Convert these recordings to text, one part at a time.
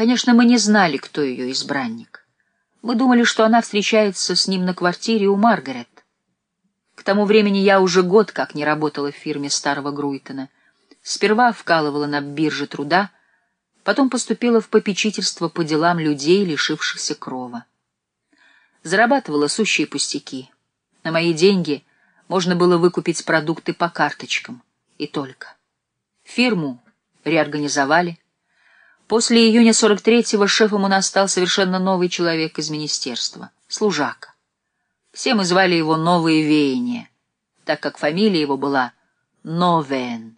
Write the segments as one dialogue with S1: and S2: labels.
S1: Конечно, мы не знали, кто ее избранник. Мы думали, что она встречается с ним на квартире у Маргарет. К тому времени я уже год как не работала в фирме старого Груйтона. Сперва вкалывала на бирже труда, потом поступила в попечительство по делам людей, лишившихся крова. Зарабатывала сущие пустяки. На мои деньги можно было выкупить продукты по карточкам. И только. Фирму реорганизовали. После июня 43-го шефом у нас стал совершенно новый человек из министерства — служака. Все мы звали его «Новые веяния», так как фамилия его была Новен.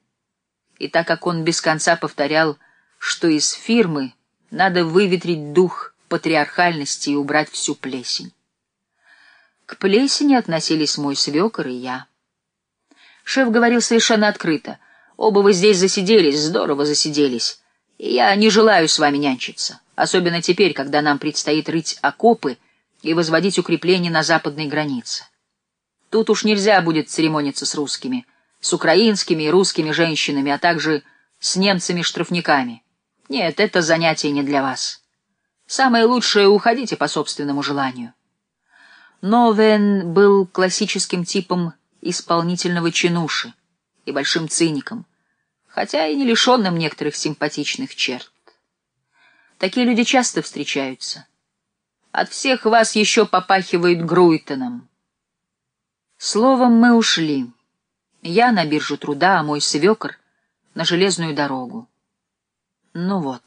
S1: И так как он без конца повторял, что из фирмы надо выветрить дух патриархальности и убрать всю плесень. К плесени относились мой свекор и я. Шеф говорил совершенно открыто. «Оба вы здесь засиделись, здорово засиделись. Я не желаю с вами нянчиться, особенно теперь, когда нам предстоит рыть окопы и возводить укрепления на западной границе. Тут уж нельзя будет церемониться с русскими, с украинскими и русскими женщинами, а также с немцами-штрафниками. Нет, это занятие не для вас». Самое лучшее — уходите по собственному желанию. Новен был классическим типом исполнительного чинуши и большим циником, хотя и не лишенным некоторых симпатичных черт. Такие люди часто встречаются. От всех вас еще попахивает Груйтоном. Словом, мы ушли. Я на биржу труда, а мой свекр — на железную дорогу. Ну вот.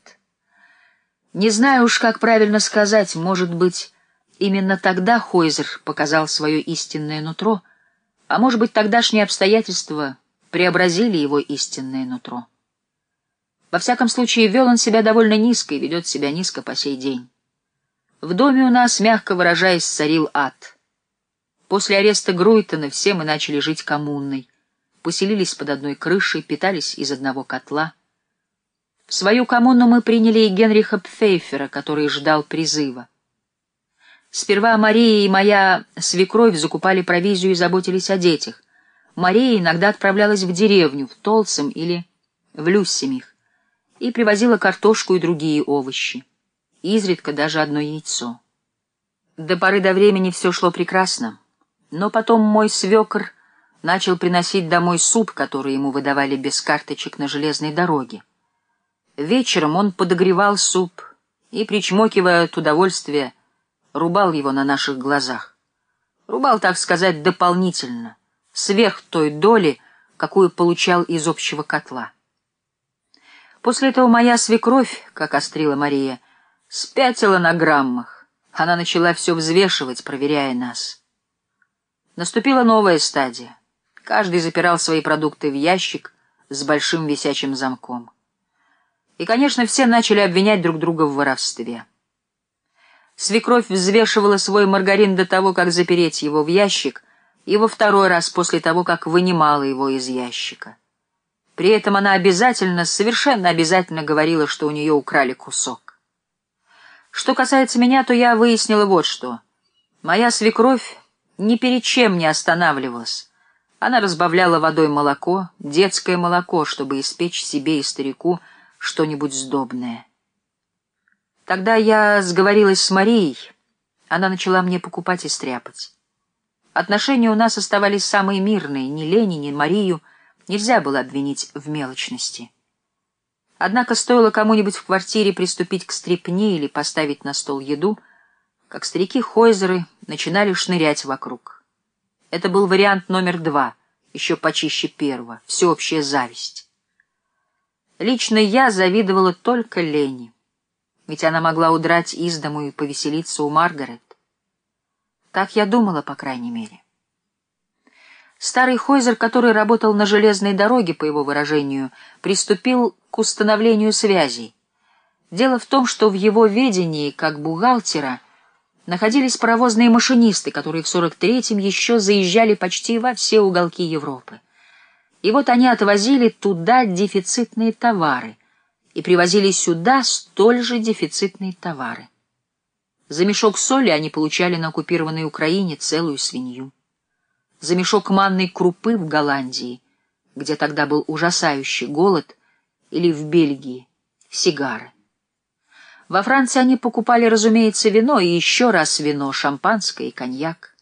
S1: Не знаю уж, как правильно сказать, может быть, именно тогда Хойзер показал свое истинное нутро, а может быть, тогдашние обстоятельства преобразили его истинное нутро. Во всяком случае, вел он себя довольно низко и ведет себя низко по сей день. В доме у нас, мягко выражаясь, царил ад. После ареста Груйтона все мы начали жить коммунной, поселились под одной крышей, питались из одного котла — в свою коммуну мы приняли и Генриха Пфейфера, который ждал призыва. Сперва Мария и моя свекровь закупали провизию и заботились о детях. Мария иногда отправлялась в деревню, в Толцем или в Люссимих, и привозила картошку и другие овощи, изредка даже одно яйцо. До поры до времени все шло прекрасно, но потом мой свекр начал приносить домой суп, который ему выдавали без карточек на железной дороге. Вечером он подогревал суп и, причмокивая от удовольствия, рубал его на наших глазах. Рубал, так сказать, дополнительно, сверх той доли, какую получал из общего котла. После этого моя свекровь, как острила Мария, спятила на граммах. Она начала все взвешивать, проверяя нас. Наступила новая стадия. Каждый запирал свои продукты в ящик с большим висячим замком. И, конечно, все начали обвинять друг друга в воровстве. Свекровь взвешивала свой маргарин до того, как запереть его в ящик, и во второй раз после того, как вынимала его из ящика. При этом она обязательно, совершенно обязательно говорила, что у нее украли кусок. Что касается меня, то я выяснила вот что. Моя свекровь ни перед чем не останавливалась. Она разбавляла водой молоко, детское молоко, чтобы испечь себе и старику — что-нибудь сдобное. Тогда я сговорилась с Марией, она начала мне покупать и стряпать. Отношения у нас оставались самые мирные, ни Лени, ни Марию нельзя было обвинить в мелочности. Однако стоило кому-нибудь в квартире приступить к стрепне или поставить на стол еду, как старики-хойзеры начинали шнырять вокруг. Это был вариант номер два, еще почище первого, всеобщая зависть. Лично я завидовала только Лене, ведь она могла удрать из дому и повеселиться у Маргарет. Так я думала, по крайней мере. Старый Хойзер, который работал на железной дороге, по его выражению, приступил к установлению связей. Дело в том, что в его ведении, как бухгалтера, находились паровозные машинисты, которые в 43-м еще заезжали почти во все уголки Европы. И вот они отвозили туда дефицитные товары и привозили сюда столь же дефицитные товары. За мешок соли они получали на оккупированной Украине целую свинью. За мешок манной крупы в Голландии, где тогда был ужасающий голод, или в Бельгии — сигары. Во Франции они покупали, разумеется, вино и еще раз вино, шампанское и коньяк.